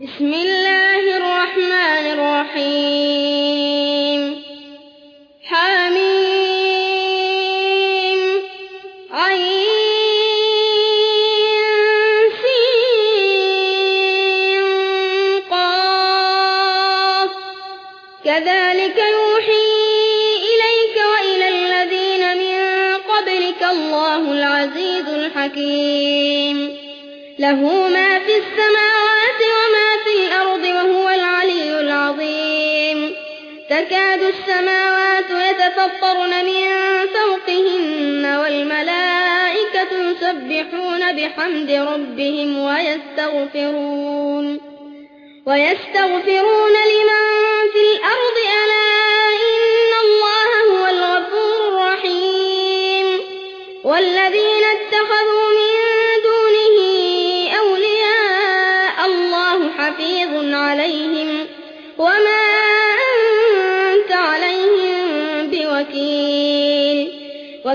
بسم الله الرحمن الرحيم. حميم. عين. قاف. كذلك يوحي إليك وإلى الذين من قبلك الله العزيز الحكيم. له ما في السماوات تكاد السماوات يتفطرن من فوقهن والملائكة يسبحون بحمد ربهم ويستغفرون ويستغفرون لمن في الأرض. ألا إن الله هو الغفور الرحيم. والذين اتخذوا من دونه أولياء الله حفيظ عليهم. وما